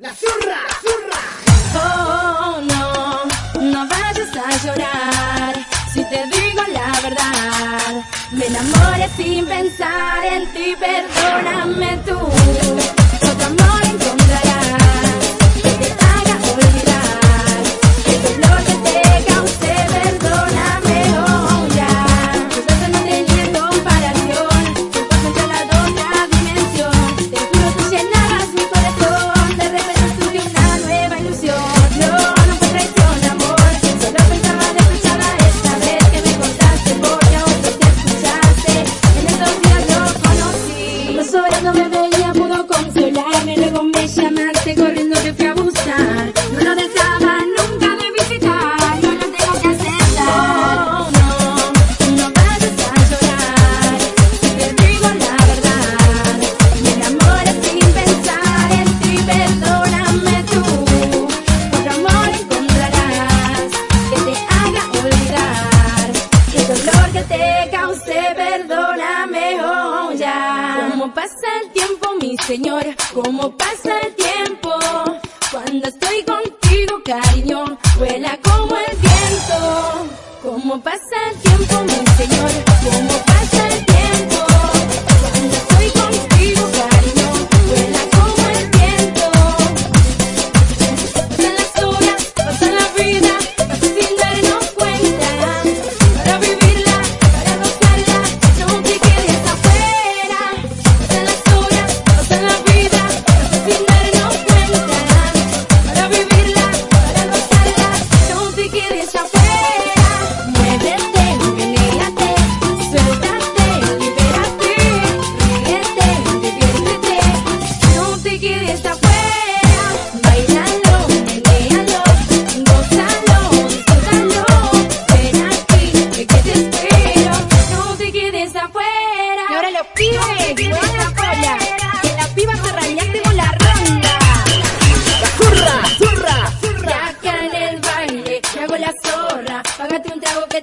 La zurra, zurra. Oh, no, no vayas a llorar. Si te digo la verdad, me enamoré sin pensar en ti, perdóname tú. Pasa el tiempo, mi señor, cómo pasa el tiempo. Cuando estoy contigo, cariño, vuela como el viento. Cómo pasa el tiempo, mi señor, cómo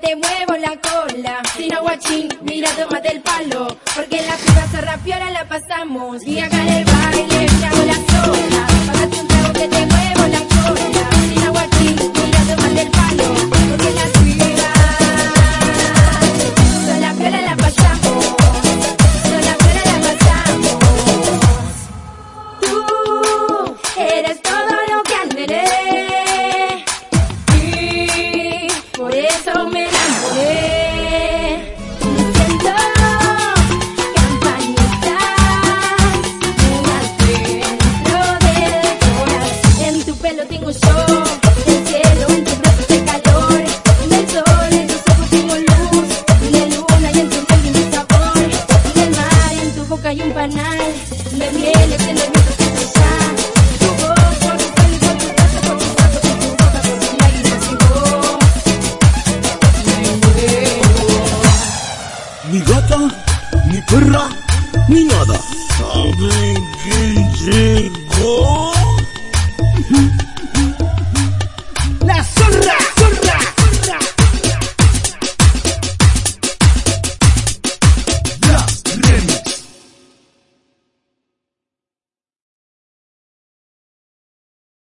te muevo la cola. Sin aguachín, mira, tómate el palo. Porque la piba se rapiola la pasamos. Y acá en el baile, me hago la sola. Págate un trago que te muevo la cola. Sin aguachín, mira, tómate el palo. Porque la piba, la piola la pasamos. la piola la pasamos. Tú eres todo lo que. Y por eso me brazo, por tu boca, por tus lágrimas y vos. Ni gata, ni perra, ni nada. ¿Saben quién llegó?